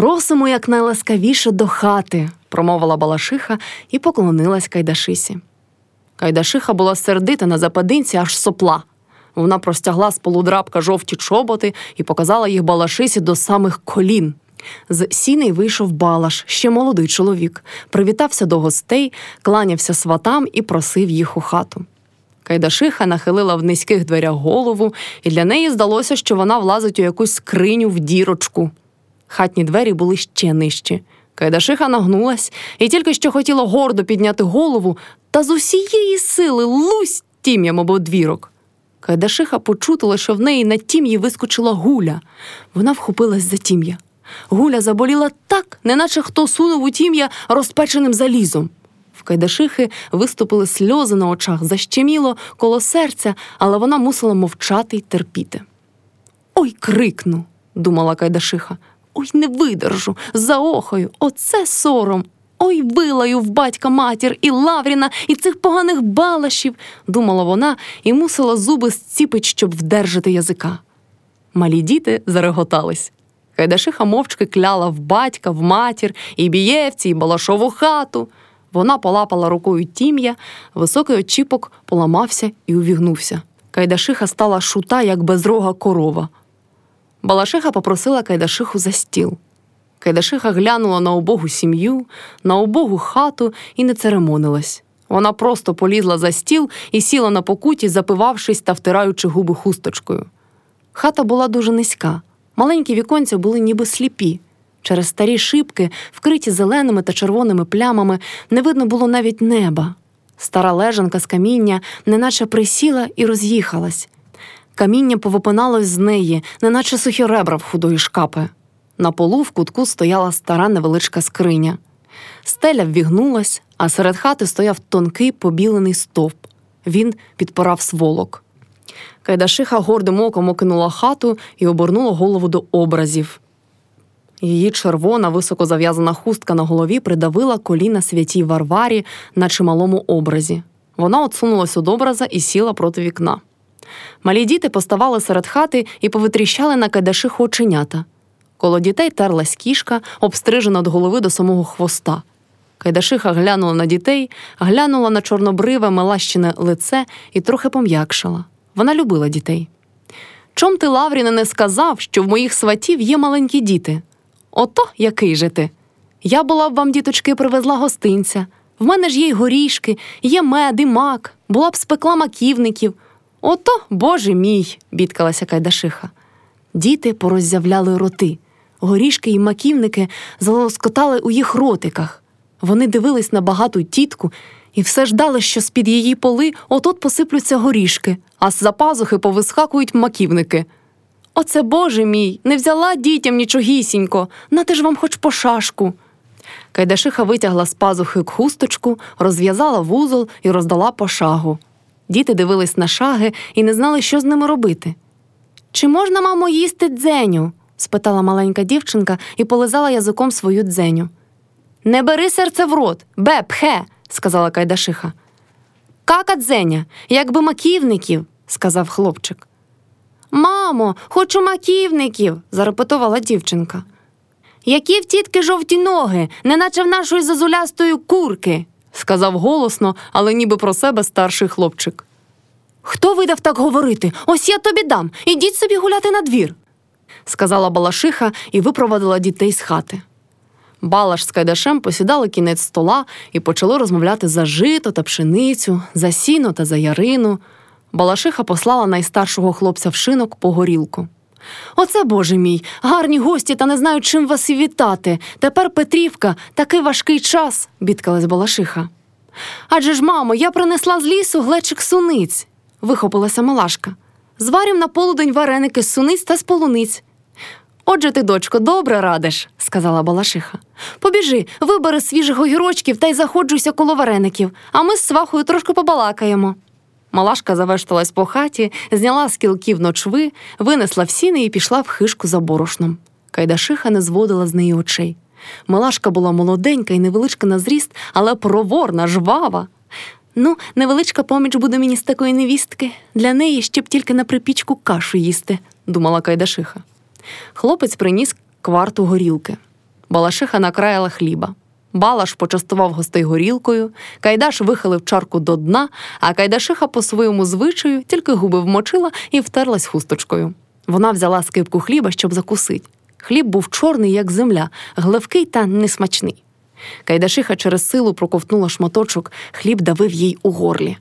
Просимо якнайласкавіше до хати, промовила Балашиха і поклонилась Кайдашисі. Кайдашиха була сердита на западинці, аж сопла. Вона простягла з полудрабка жовті чоботи і показала їх Балашисі до самих колін. З сіней вийшов Балаш, ще молодий чоловік, привітався до гостей, кланявся сватам і просив їх у хату. Кайдашиха нахилила в низьких дверях голову, і для неї здалося, що вона влазить у якусь скриню в дірочку. Хатні двері були ще нижчі. Кайдашиха нагнулась і тільки що хотіла гордо підняти голову, та з усієї сили лусь тім'ям об одвірок. Кайдашиха почутила, що в неї на тім'ї вискочила гуля. Вона вхопилась за тім'я. Гуля заболіла так, неначе хто сунув у тім'я розпеченим залізом. В Кайдашихи виступили сльози на очах, защеміло коло серця, але вона мусила мовчати й терпіти. Ой, крикну, думала Кайдашиха. Ой, не видержу, заохаю, оце сором. Ой, вилаю в батька матір і Лавріна, і цих поганих балашів, думала вона і мусила зуби зціпить, щоб вдержати язика. Малі діти зареготались. Кайдашиха мовчки кляла в батька, в матір, і бієвці, і балашову хату. Вона полапала рукою тім'я, високий очіпок поламався і увігнувся. Кайдашиха стала шута, як безрога корова. Балашиха попросила Кайдашиху за стіл. Кайдашиха глянула на убогу сім'ю, на убогу хату і не церемонилась. Вона просто полізла за стіл і сіла на покуті, запивавшись та втираючи губи хусточкою. Хата була дуже низька, маленькі віконця були ніби сліпі. Через старі шибки, вкриті зеленими та червоними плямами, не видно було навіть неба. Стара лежанка з каміння неначе присіла і роз'їхалась. Каміння повипиналось з неї, неначе сухі ребра в худої шкапи. На полу в кутку стояла стара невеличка скриня. Стеля ввігнулась, а серед хати стояв тонкий побілений стовп. Він підпорав сволок. Кайдашиха гордим оком окинула хату і обернула голову до образів. Її червона, високо зав'язана хустка на голові придавила коліна святій Варварі на чималому образі. Вона отсунулась від образа і сіла проти вікна. Малі діти поставали серед хати і повитріщали на кайдашиху оченята. Коло дітей терлась кішка, обстрижена від голови до самого хвоста. Кайдашиха глянула на дітей, глянула на чорнобриве, мелащене лице і трохи пом'якшала. Вона любила дітей. Чом ти, Лавріне, не сказав, що в моїх сватів є маленькі діти? Ото який же ти? Я була б вам, діточки, привезла гостинця. В мене ж є й горішки, є мед і мак, була б спекла маківників. Ото, боже мій, бідкалася Кайдашиха. Діти пороззявляли роти. Горішки й маківники залоскотали у їх ротиках. Вони дивились на багату тітку і все ждали, що з-під її поли отот посиплються горішки, а з-за пазухи повискакують маківники. Оце Боже мій, не взяла дітям нічогісінько, нате ж вам хоч по шашку. Кайдашиха витягла з пазухи хусточку, розв'язала вузол і роздала по шагу. Діти дивились на шаги і не знали, що з ними робити. Чи можна, мамо, їсти дзеню? спитала маленька дівчинка і полизала язиком свою дзеню. Не бери серце в рот, бе, пхе, сказала Кайдашиха. Кака дзеня, якби маківників, сказав хлопчик. Мамо, хочу маківників, зарепетувала дівчинка. Які в тітки жовті ноги, неначе в нашої зазулястої курки, сказав голосно, але ніби про себе старший хлопчик. Хто видав так говорити? Ось я тобі дам. Ідіть собі гуляти на двір, сказала Балашиха і випровадила дітей з хати. Балаш з Кайдашем посідали кінець стола і почали розмовляти за жито та пшеницю, за сіно та за ярину. Балашиха послала найстаршого хлопця в шинок по горілку. Оце, боже мій, гарні гості, та не знаю, чим вас вітати. Тепер Петрівка, такий важкий час, бідкалась Балашиха. Адже ж, мамо, я принесла з лісу глечик суниць, вихопилася Малашка. Зварім на полудень вареники з суниць та з полуниць. Отже ти, дочко, добре радиш, сказала Балашиха. Побіжи, вибери свіжих огірочків та й заходжуйся коло вареників, а ми з свахою трошки побалакаємо. Малашка завешталась по хаті, зняла з кілків ночви, винесла в сіни і пішла в хишку за борошном. Кайдашиха не зводила з неї очей. Малашка була молоденька і невеличка на зріст, але проворна, жвава. Ну, невеличка поміч буде мені з такої невістки. Для неї ще б тільки на припічку кашу їсти, думала Кайдашиха. Хлопець приніс кварту горілки. Балашиха накраяла хліба. Балаш почастував гостей горілкою, Кайдаш вихилив чарку до дна, а Кайдашиха по своєму звичаю тільки губи вмочила і втерлась хусточкою. Вона взяла скипку хліба, щоб закусить. Хліб був чорний, як земля, гливкий та несмачний. Кайдашиха через силу проковтнула шматочок, хліб давив їй у горлі.